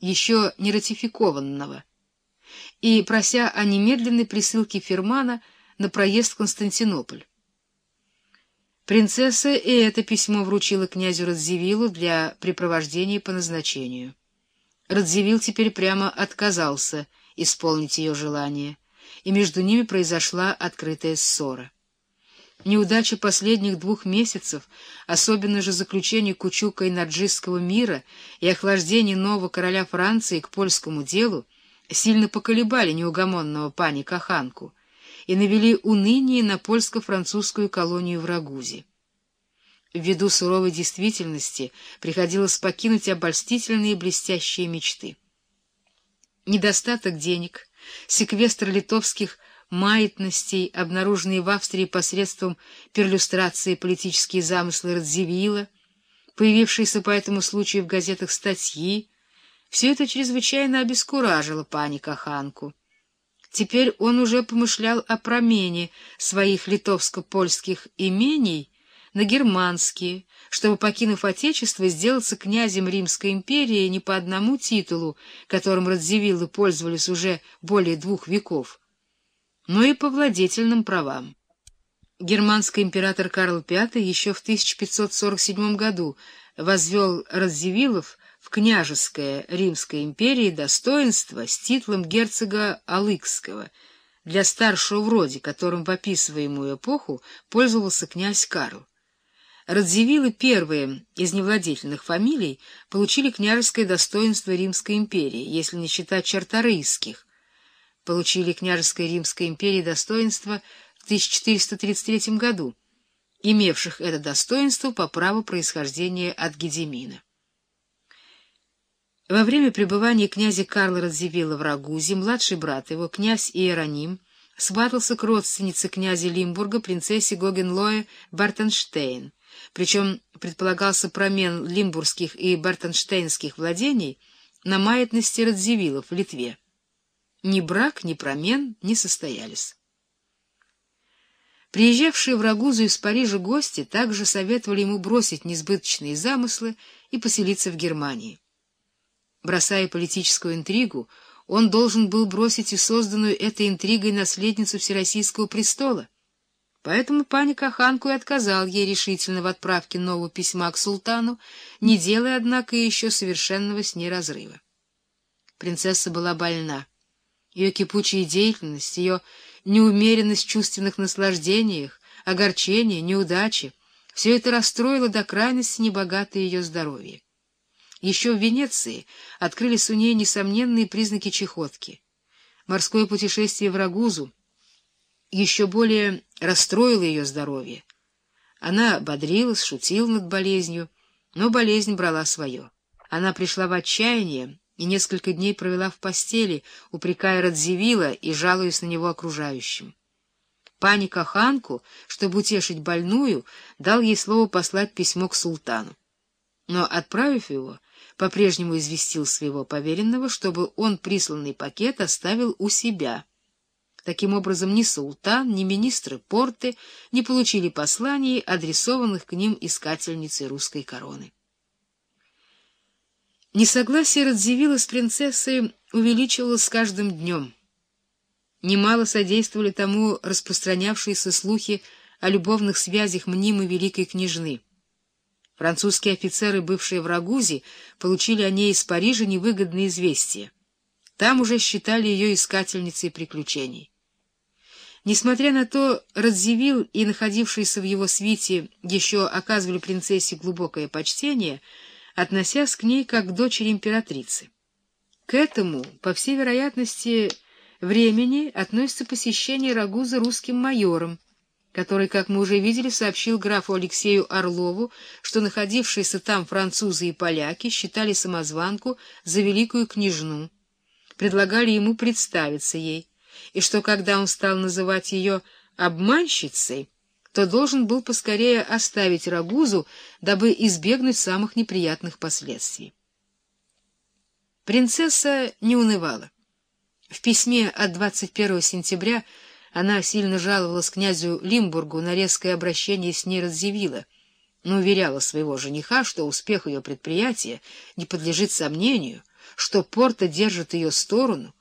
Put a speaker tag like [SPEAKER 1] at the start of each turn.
[SPEAKER 1] еще не ратификованного, и прося о немедленной присылке Фермана на проезд в Константинополь. Принцесса и это письмо вручила князю Радзивиллу для препровождения по назначению. Радзивилл теперь прямо отказался исполнить ее желание, и между ними произошла открытая ссора. Неудача последних двух месяцев, особенно же заключение Кучука и Наджистского мира и охлаждение нового короля Франции к польскому делу, сильно поколебали неугомонного пани Каханку и навели уныние на польско-французскую колонию в Рагузе. Ввиду суровой действительности приходилось покинуть обольстительные блестящие мечты. Недостаток денег, секвестр литовских маятностей, обнаруженные в Австрии посредством перлюстрации политические замыслы Радзивилла, появившиеся по этому случаю в газетах статьи, все это чрезвычайно обескуражило пани Каханку. Теперь он уже помышлял о промене своих литовско-польских имений на германские, чтобы, покинув Отечество, сделаться князем Римской империи не по одному титулу, которым Радзивиллы пользовались уже более двух веков, но и по владетельным правам. Германский император Карл V еще в 1547 году возвел Радзивиллов в княжеское Римской империи достоинство с титулом герцога Алыкского для старшего в роде, которым в описываемую эпоху пользовался князь Карл. Радзивиллы, первые из невладетельных фамилий, получили княжеское достоинство Римской империи, если не считать черторийских, получили княжеское Римской империи достоинство в 1433 году, имевших это достоинство по праву происхождения от Гедемина. Во время пребывания князя Карла Радзивилла в Рагузе младший брат его, князь Иероним, сватался к родственнице князя Лимбурга, принцессе Гогенлое Бартенштейн, причем предполагался промен лимбургских и бартенштейнских владений на маятности Радзивиллов в Литве. Ни брак, ни промен не состоялись. Приезжавшие в Рагузу из Парижа гости также советовали ему бросить несбыточные замыслы и поселиться в Германии. Бросая политическую интригу, он должен был бросить и созданную этой интригой наследницу Всероссийского престола. Поэтому пани Каханку и отказал ей решительно в отправке нового письма к султану, не делая, однако, еще совершенного с ней разрыва. Принцесса была больна. Ее кипучая деятельность, ее неумеренность в чувственных наслаждениях, огорчение, неудачи — все это расстроило до крайности небогатое ее здоровье. Еще в Венеции открылись у нее несомненные признаки чехотки. Морское путешествие в Рагузу еще более расстроило ее здоровье. Она бодрилась, шутила над болезнью, но болезнь брала свое. Она пришла в отчаяние и несколько дней провела в постели, упрекая Радзивилла и жалуясь на него окружающим. Пани Каханку, чтобы утешить больную, дал ей слово послать письмо к султану. Но, отправив его, по-прежнему известил своего поверенного, чтобы он присланный пакет оставил у себя. Таким образом, ни султан, ни министры порты не получили посланий, адресованных к ним искательницей русской короны. Несогласие Радзивилла с принцессой увеличивалось с каждым днем. Немало содействовали тому распространявшиеся слухи о любовных связях мнимой великой княжны. Французские офицеры, бывшие в Рагузе, получили о ней из Парижа невыгодные известия. Там уже считали ее искательницей приключений. Несмотря на то, Радзивилл и находившиеся в его свите еще оказывали принцессе глубокое почтение, относясь к ней как к дочери императрицы. К этому, по всей вероятности, времени относится посещение Рагуза русским майором, который, как мы уже видели, сообщил графу Алексею Орлову, что находившиеся там французы и поляки считали самозванку за великую княжну, предлагали ему представиться ей, и что, когда он стал называть ее обманщицей, то должен был поскорее оставить Рагузу, дабы избегнуть самых неприятных последствий. Принцесса не унывала. В письме от 21 сентября она сильно жаловалась князю Лимбургу на резкое обращение с ней Радзивилла, но уверяла своего жениха, что успех ее предприятия не подлежит сомнению, что Порто держит ее сторону,